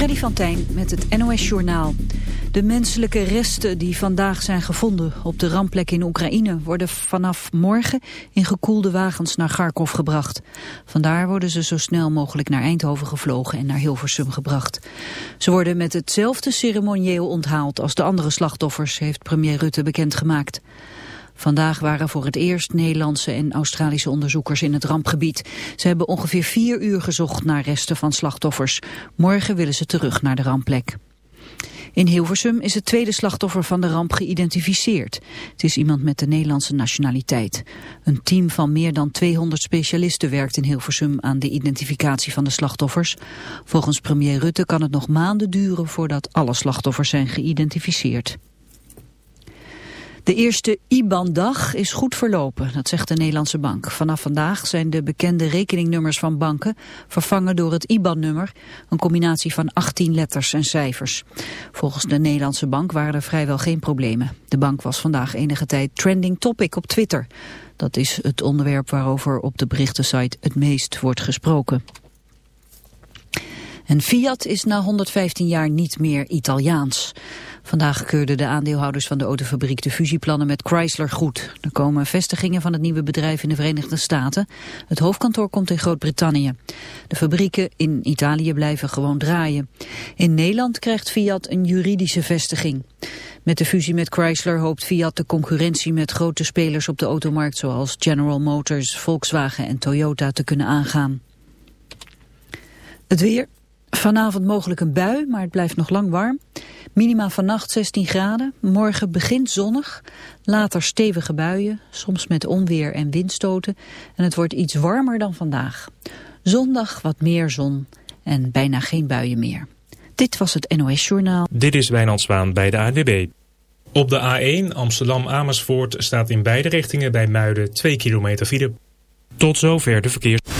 Freddy van Tijn met het NOS-journaal. De menselijke resten die vandaag zijn gevonden op de rampplek in Oekraïne... worden vanaf morgen in gekoelde wagens naar Kharkov gebracht. Vandaar worden ze zo snel mogelijk naar Eindhoven gevlogen en naar Hilversum gebracht. Ze worden met hetzelfde ceremonieel onthaald als de andere slachtoffers... heeft premier Rutte bekendgemaakt. Vandaag waren voor het eerst Nederlandse en Australische onderzoekers in het rampgebied. Ze hebben ongeveer vier uur gezocht naar resten van slachtoffers. Morgen willen ze terug naar de rampplek. In Hilversum is het tweede slachtoffer van de ramp geïdentificeerd. Het is iemand met de Nederlandse nationaliteit. Een team van meer dan 200 specialisten werkt in Hilversum aan de identificatie van de slachtoffers. Volgens premier Rutte kan het nog maanden duren voordat alle slachtoffers zijn geïdentificeerd. De eerste IBAN-dag is goed verlopen, dat zegt de Nederlandse bank. Vanaf vandaag zijn de bekende rekeningnummers van banken vervangen door het IBAN-nummer, een combinatie van 18 letters en cijfers. Volgens de Nederlandse bank waren er vrijwel geen problemen. De bank was vandaag enige tijd trending topic op Twitter. Dat is het onderwerp waarover op de berichtensite het meest wordt gesproken. En Fiat is na 115 jaar niet meer Italiaans. Vandaag keurden de aandeelhouders van de autofabriek de fusieplannen met Chrysler goed. Er komen vestigingen van het nieuwe bedrijf in de Verenigde Staten. Het hoofdkantoor komt in Groot-Brittannië. De fabrieken in Italië blijven gewoon draaien. In Nederland krijgt Fiat een juridische vestiging. Met de fusie met Chrysler hoopt Fiat de concurrentie met grote spelers op de automarkt zoals General Motors, Volkswagen en Toyota te kunnen aangaan. Het weer. Vanavond mogelijk een bui, maar het blijft nog lang warm. Minima vannacht 16 graden. Morgen begint zonnig. Later stevige buien, soms met onweer en windstoten. En het wordt iets warmer dan vandaag. Zondag wat meer zon en bijna geen buien meer. Dit was het NOS Journaal. Dit is Wijnand Zwaan bij de ADB. Op de A1 Amsterdam-Amersfoort staat in beide richtingen bij Muiden 2 kilometer file. Tot zover de verkeers.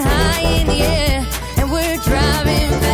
high in the air, and we're driving fast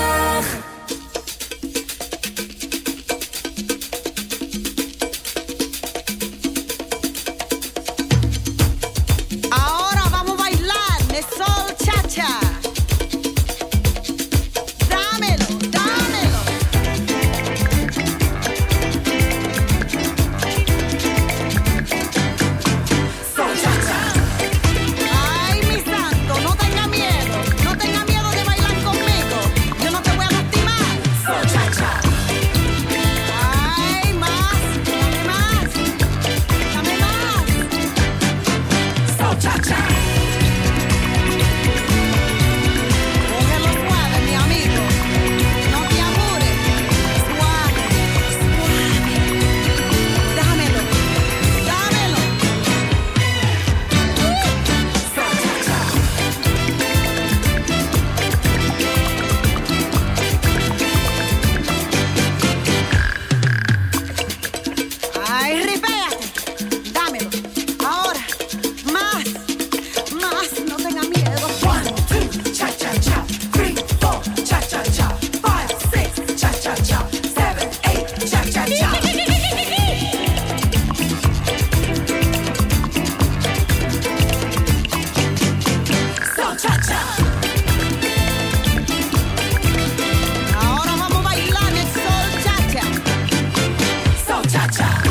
cha cha.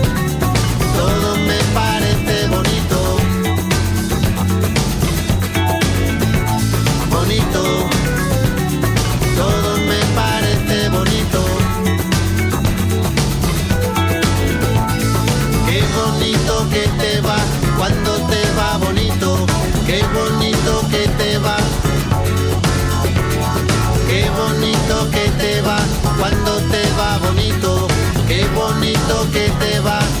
siento que te vas.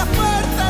la puerta.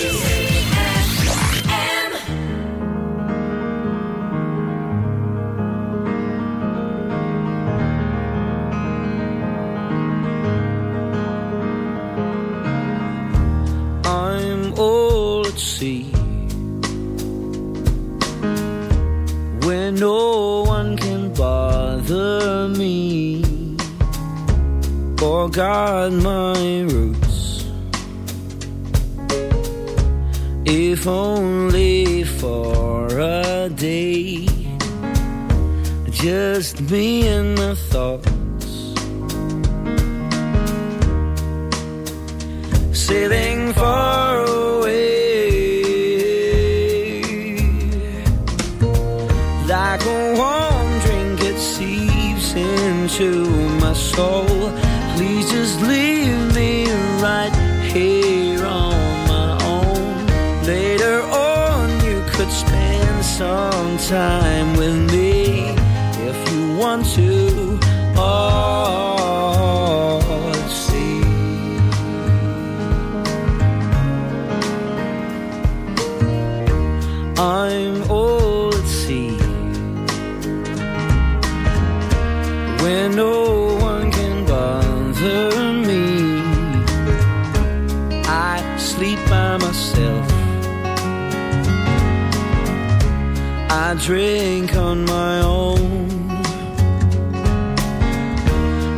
I drink on my own.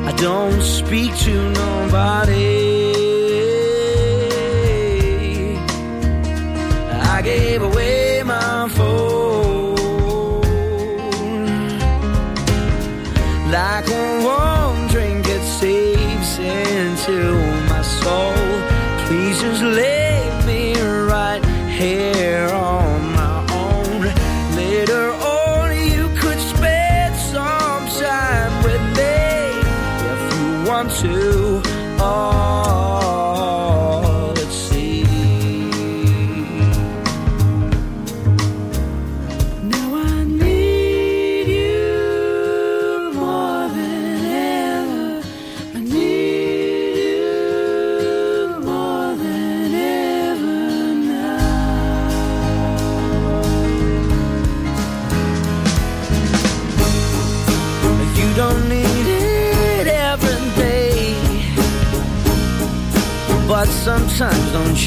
I don't speak to nobody.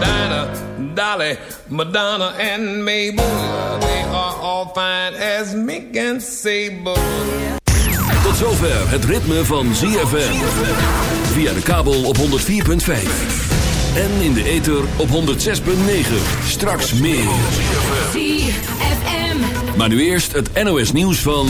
Dinah, Dolly, Madonna, and Mabel. They are all fine as Mick and sable. Tot zover het ritme van ZFM. Via de kabel op 104.5. En in de ether op 106.9. Straks meer. ZFM. Maar nu eerst het NOS nieuws van...